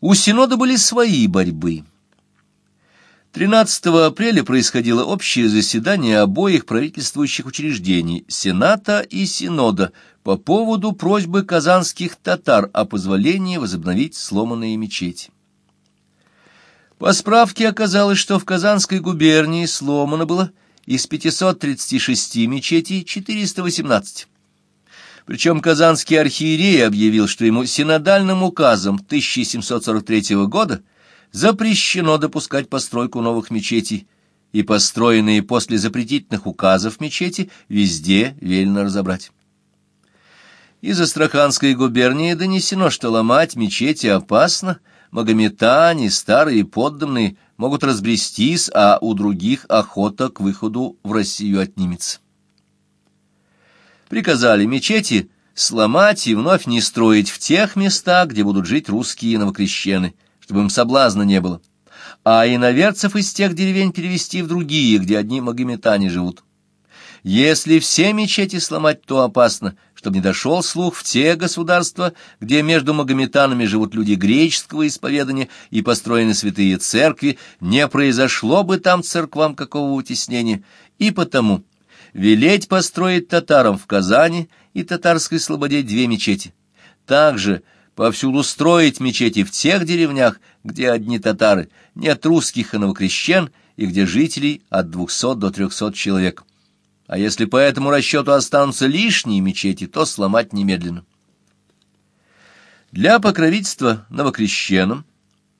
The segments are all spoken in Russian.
У Синода были свои борьбы. 13 апреля происходило общее заседание обоих правительствующих учреждений, Сената и Синода, по поводу просьбы казанских татар о позволении возобновить сломанные мечети. По справке оказалось, что в Казанской губернии сломано было из 536 мечетей 418. Причем казанский архиерей объявил, что ему синодальным указом 1743 года запрещено допускать постройку новых мечетей, и построенные после запретительных указов мечети везде велено разобрать. Из Астраханской губернии донесено, что ломать мечети опасно, магометане, старые подданные могут разбрестись, а у других охота к выходу в Россию отнимется. Приказали мечети сломать и вновь не строить в тех местах, где будут жить русские новокрещены – чтобы им соблазна не было, а иноверцев из тех деревень перевести в другие, где одни магометане живут. Если все мечети сломать, то опасно, чтобы не дошел слух в те государства, где между магометанами живут люди греческого исповедания и построены святые церкви, не произошло бы там церквам какого утеснения, и потому велеть построить татарам в Казани и татарской слободе две мечети. Также повсюду строить мечети в тех деревнях, где одни татары, нет русских и новокрещен, и где жителей от двухсот до трехсот человек. А если по этому расчету останутся лишние мечети, то сломать немедленно. Для покровительства новокрещенам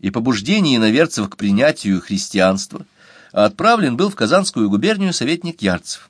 и побуждения иноверцев к принятию христианства отправлен был в Казанскую губернию советник Ярцев.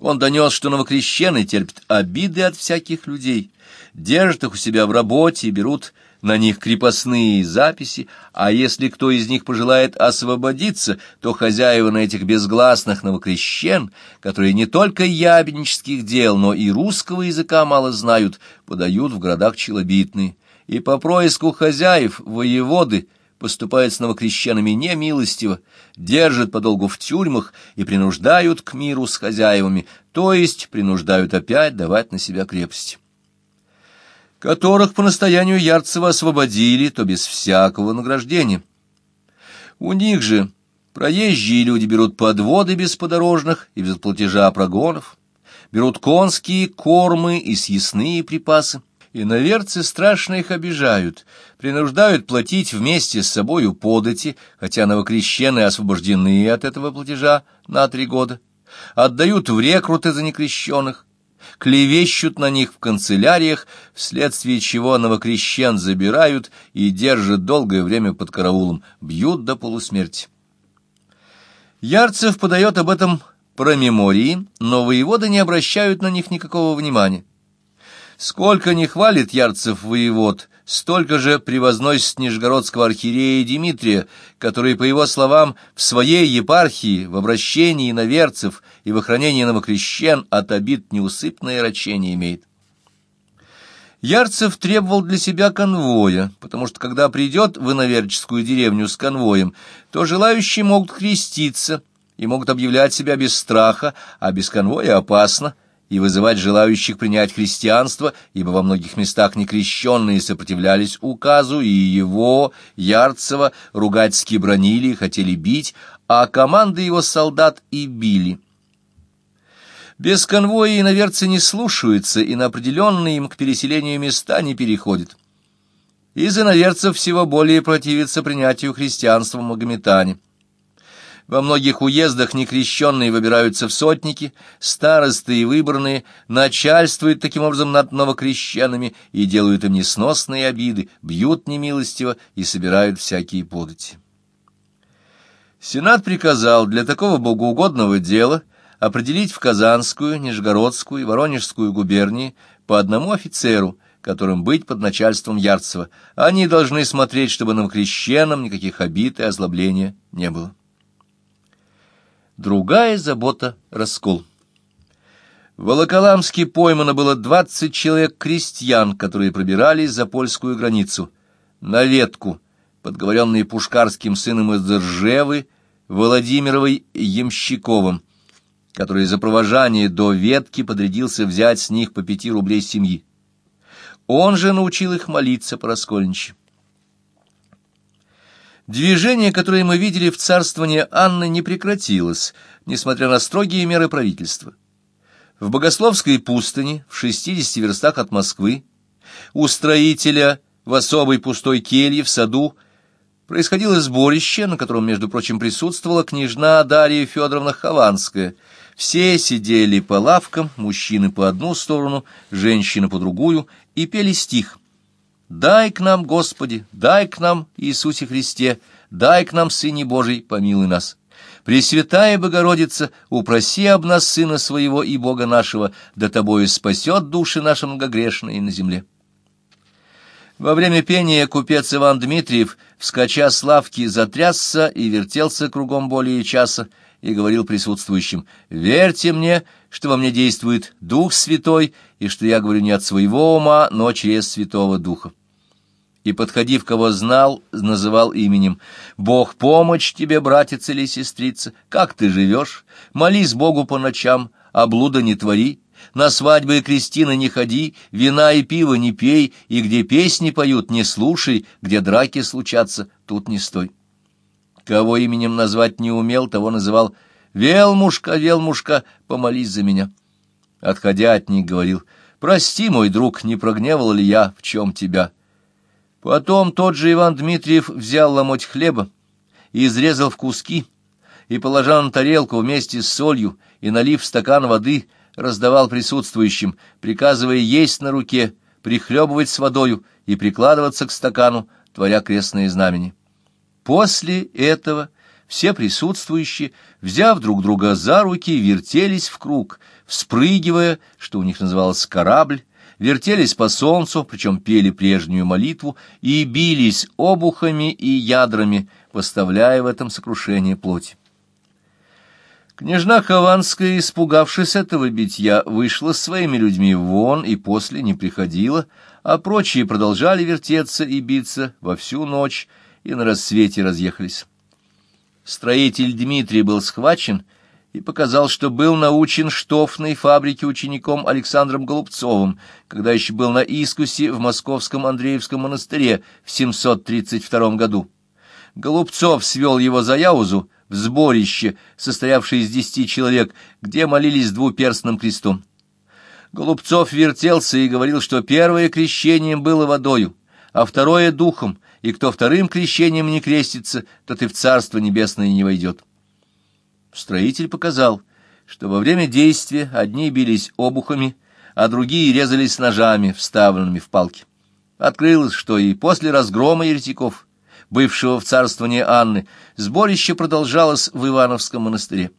Он донес, что новокрещены терпят обиды от всяких людей, держат их у себя в работе и берут на них крепостные записи, а если кто из них пожелает освободиться, то хозяева на этих безгласных новокрещен, которые не только ябеднических дел, но и русского языка мало знают, подают в городах челобитные, и по происку хозяев воеводы – поступают с новокрещенами немилостиво, держат подолгу в тюрьмах и принуждают к миру с хозяевами, то есть принуждают опять давать на себя крепость. Которых по настоянию Ярцева освободили, то без всякого награждения. У них же проезжие люди берут подводы без подорожных и без платежа прогонов, берут конские кормы и съестные припасы, Иноверцы страшно их обижают, принуждают платить вместе с собою подати, хотя новокрещенные освобождены от этого платежа на три года, отдают в рекруты за некрещенных, клевещут на них в канцеляриях, вследствие чего новокрещен забирают и держат долгое время под караулом, бьют до полусмерти. Ярцев подает об этом промемории, но воеводы не обращают на них никакого внимания. Сколько не хвалит Ярцев воевод, столько же превозносит нижегородского архиерея Дмитрия, который, по его словам, в своей епархии, в обращении на верцев и в охранении новокрещен от обид неусыпное рачение имеет. Ярцев требовал для себя конвоя, потому что когда придет в иноверческую деревню с конвоем, то желающие могут креститься и могут объявлять себя без страха, а без конвоя опасно, и вызывать желающих принять христианство, ибо во многих местах некрещенные сопротивлялись указу, и его, Ярцева, ругательски бронили хотели бить, а команды его солдат и били. Без конвоя иноверцы не слушаются и на определенные им к переселению места не переходят. Из иноверцев всего более противится принятию христианства магометане. Во многих уездах некрещенные выбираются в сотники, старосты и выборные начальствуют таким образом над новокрещенными и делают им несносные обиды, бьют немилостиво и собирают всякие подати. Сенат приказал для такого богоугодного дела определить в Казанскую, Нижегородскую и Воронежскую губернии по одному офицеру, которым быть под начальством Ярцева. Они должны смотреть, чтобы новокрещенам никаких обид и озлобления не было. Другая забота — раскол. В Волоколамске поймано было двадцать человек крестьян, которые пробирались за польскую границу, на ветку, подговоренные пушкарским сыном из Ржевы, Владимировой Ямщиковым, который за провожание до ветки подрядился взять с них по пяти рублей семьи. Он же научил их молиться по раскольничьи. Движение, которое мы видели в царствовании Анны, не прекратилось, несмотря на строгие меры правительства. В Богословской пустыне, в 60 верстах от Москвы, у строителя в особой пустой келье в саду происходило сборище, на котором, между прочим, присутствовала княжна Дарья Федоровна Хованская. Все сидели по лавкам, мужчины по одну сторону, женщины по другую, и пели стих Дай к нам, Господи, дай к нам, Иисусе Христе, дай к нам, Сыне Божий, помилуй нас. Пресвятая Богородица, упроси об нас Сына Своего и Бога нашего, да Тобою спасет души наши многогрешные на земле. Во время пения купец Иван Дмитриев, вскоча с лавки, затрясся и вертелся кругом более часа, и говорил присутствующим, «Верьте мне, что во мне действует Дух Святой, и что я говорю не от своего ума, но через Святого Духа» и, подходив, кого знал, называл именем. «Бог, помощь тебе, братец или сестрица! Как ты живешь? Молись Богу по ночам, а блуда не твори, на свадьбы и крестины не ходи, вина и пиво не пей, и где песни поют, не слушай, где драки случатся, тут не стой». Кого именем назвать не умел, того называл «Велмушка, Велмушка, помолись за меня». Отходя от них, говорил «Прости, мой друг, не прогневал ли я в чем тебя?» Потом тот же Иван Дмитриев взял ломоть хлеба и изрезал в куски, и, положа на тарелку вместе с солью и налив стакан воды, раздавал присутствующим, приказывая есть на руке, прихлебывать с водою и прикладываться к стакану, творя крестные знамени. После этого все присутствующие, взяв друг друга за руки, вертелись в круг, вспрыгивая, что у них называлось корабль, вертелись по солнцу, причем пели прежнюю молитву, и бились обухами и ядрами, поставляя в этом сокрушение плоти. Княжна Хованская, испугавшись этого битья, вышла с своими людьми вон и после не приходила, а прочие продолжали вертеться и биться во всю ночь и на рассвете разъехались. Строитель Дмитрий был схвачен и показал, что был научен штофной фабрике учеником Александром Голубцовым, когда еще был на искусе в Московском Андреевском монастыре в 732 году. Голубцов свел его за Яузу в сборище, состоявшее из десяти человек, где молились двуперстным крестом. Голубцов вертелся и говорил, что первое крещение было водою, а второе — духом, и кто вторым крещением не крестится, тот и в Царство Небесное не войдет. Строитель показал, что во время действия одни бились обухами, а другие резались ножами, вставленными в палки. Открылось, что и после разгрома еретиков, бывшего в царствовании Анны, сборище продолжалось в Ивановском монастыре.